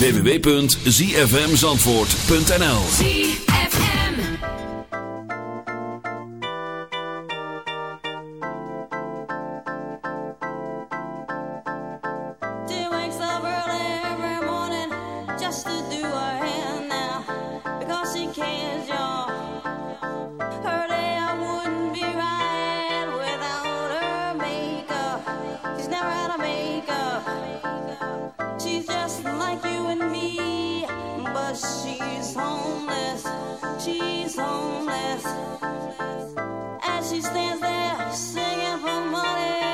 www.zfmzandvoort.nl She's homeless, she's homeless. As she stands there singing for money.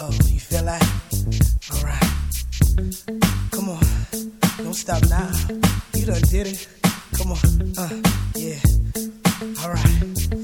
Uh oh, you feel like? Alright. Come on, don't stop now. You done did it. Come on, uh, yeah. Alright.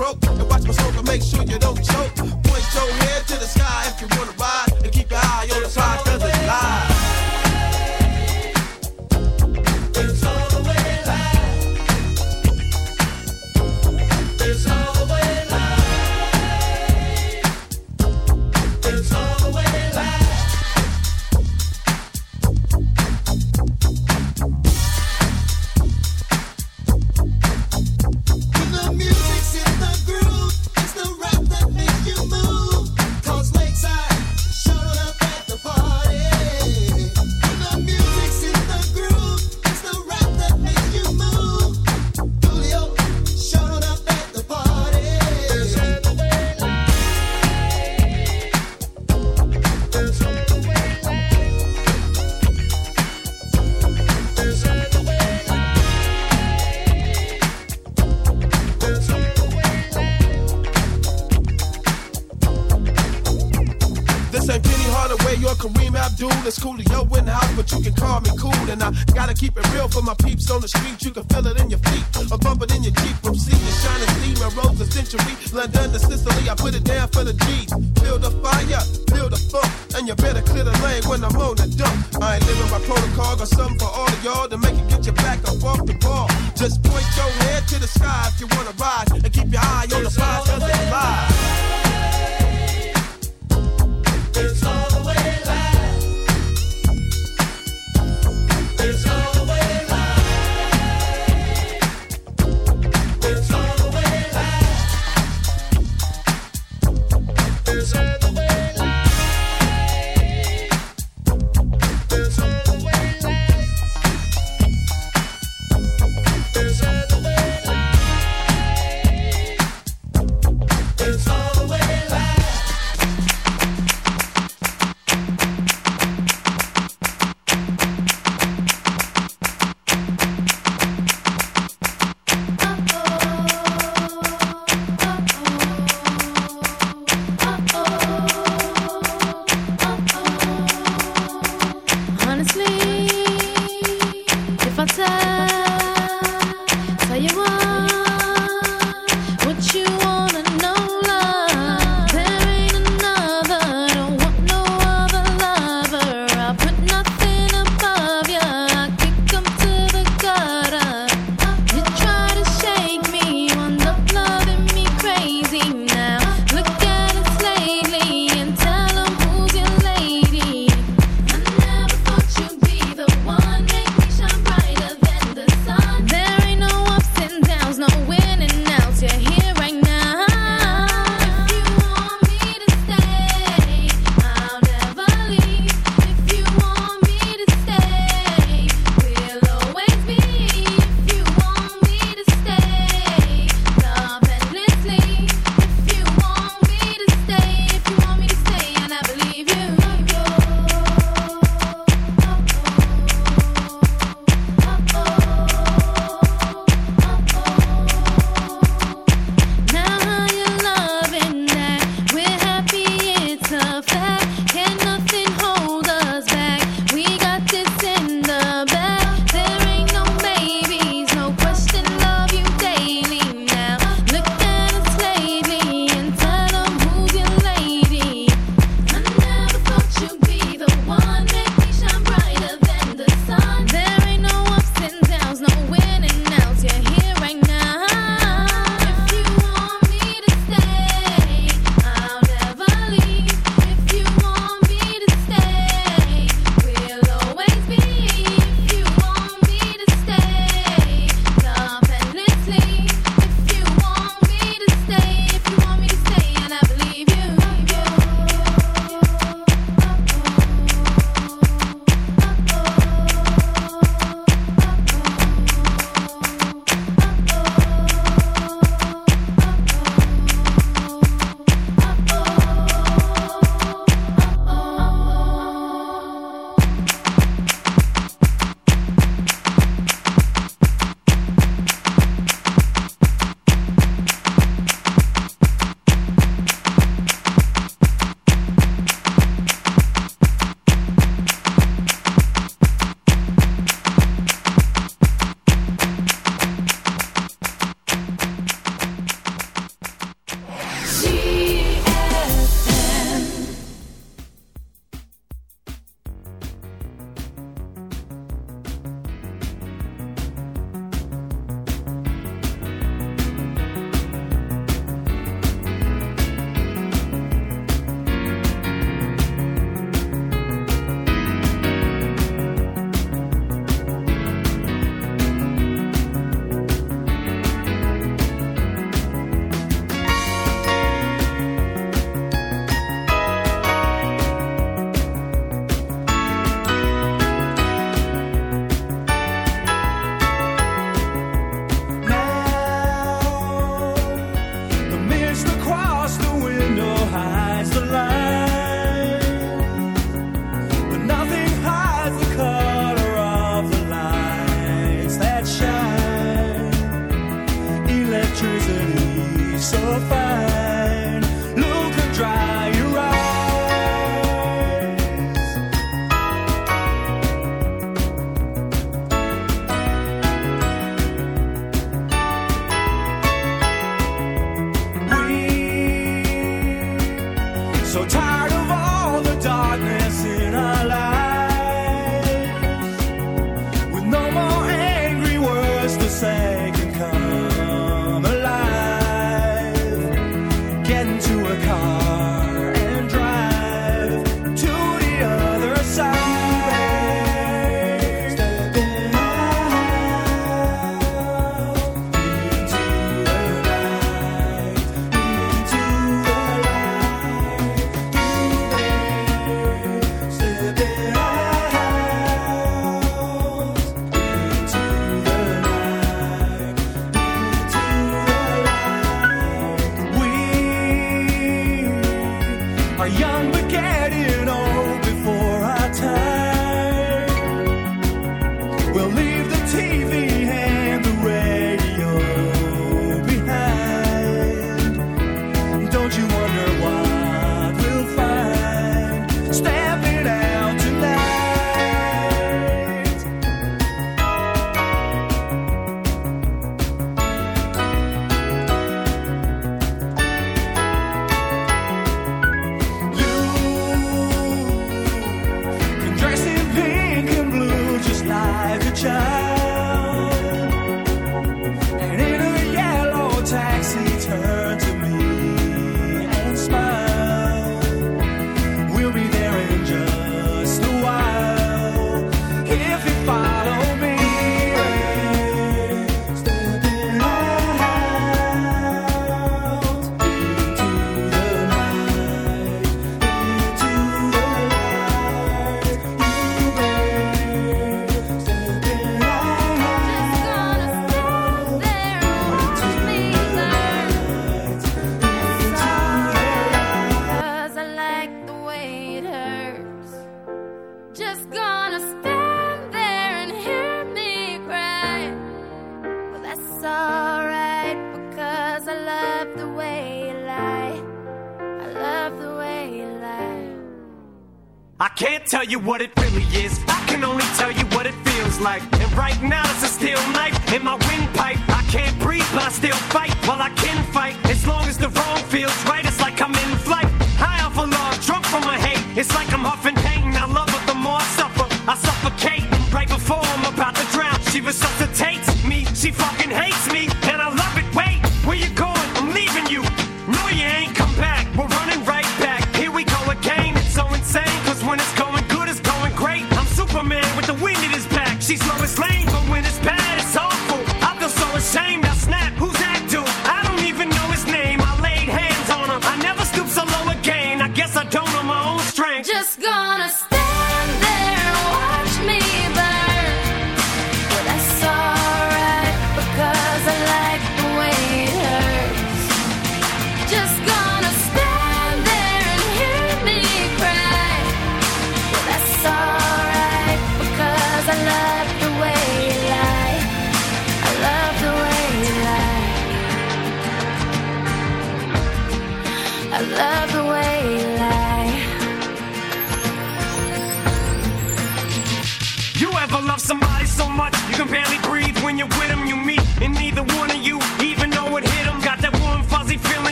broke. And watch my smoke and make sure you don't choke. Point your head to the sky if you wanna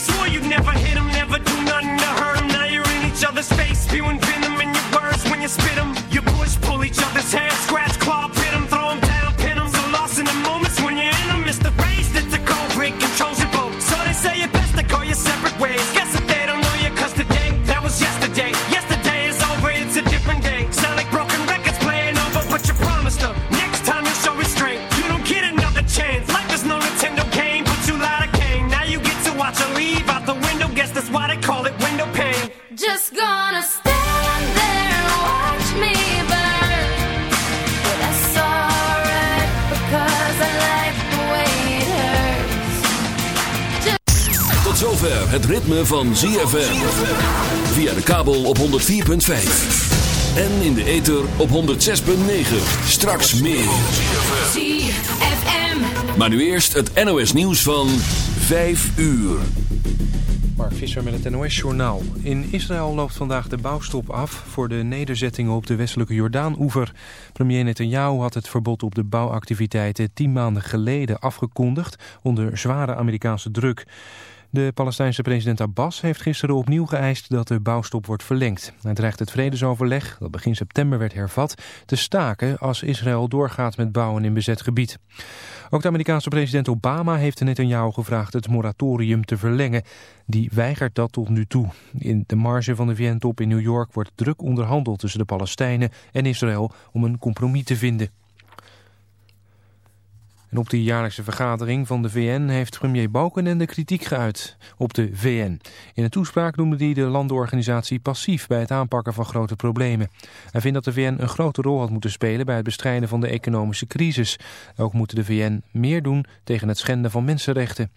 swore you'd never hit ritme van ZFM. Via de kabel op 104.5. En in de ether op 106.9. Straks meer. ZFM. Maar nu eerst het NOS nieuws van 5 uur. Mark Visser met het NOS-journaal. In Israël loopt vandaag de bouwstop af voor de nederzettingen op de westelijke Jordaan-oever. Premier Netanyahu had het verbod op de bouwactiviteiten tien maanden geleden afgekondigd onder zware Amerikaanse druk. De Palestijnse president Abbas heeft gisteren opnieuw geëist dat de bouwstop wordt verlengd. Hij dreigt het vredesoverleg, dat begin september werd hervat, te staken als Israël doorgaat met bouwen in bezet gebied. Ook de Amerikaanse president Obama heeft Netanyahu gevraagd het moratorium te verlengen. Die weigert dat tot nu toe. In de marge van de VN-top in New York wordt druk onderhandeld tussen de Palestijnen en Israël om een compromis te vinden. En op de jaarlijkse vergadering van de VN heeft premier Balkenende kritiek geuit op de VN. In een toespraak noemde hij de landenorganisatie passief bij het aanpakken van grote problemen. Hij vindt dat de VN een grote rol had moeten spelen bij het bestrijden van de economische crisis. Ook moet de VN meer doen tegen het schenden van mensenrechten.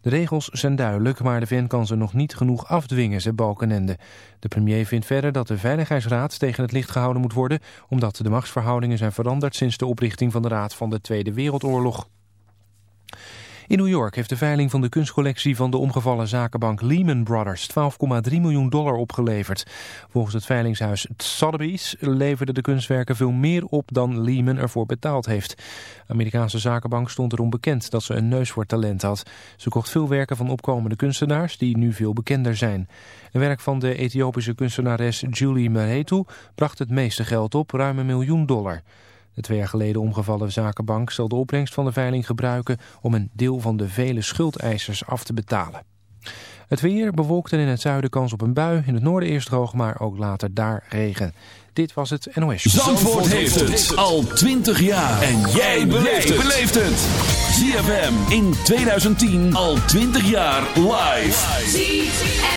De regels zijn duidelijk, maar de VN kan ze nog niet genoeg afdwingen, zei Balkenende. De premier vindt verder dat de Veiligheidsraad tegen het licht gehouden moet worden, omdat de machtsverhoudingen zijn veranderd sinds de oprichting van de Raad van de Tweede Wereldoorlog. In New York heeft de veiling van de kunstcollectie van de omgevallen zakenbank Lehman Brothers 12,3 miljoen dollar opgeleverd. Volgens het veilingshuis Sotheby's leverden de kunstwerken veel meer op dan Lehman ervoor betaald heeft. De Amerikaanse zakenbank stond erom bekend dat ze een neus voor talent had. Ze kocht veel werken van opkomende kunstenaars die nu veel bekender zijn. Een werk van de Ethiopische kunstenares Julie Meretu bracht het meeste geld op, ruim een miljoen dollar. De twee jaar geleden omgevallen zakenbank zal de opbrengst van de veiling gebruiken om een deel van de vele schuldeisers af te betalen. Het weer bewolkt en in het zuiden kans op een bui. In het noorden eerst droog, maar ook later daar regen. Dit was het NOS. Zandvoort heeft het al 20 jaar. En jij beleeft het. ZFM in 2010 al 20 jaar live.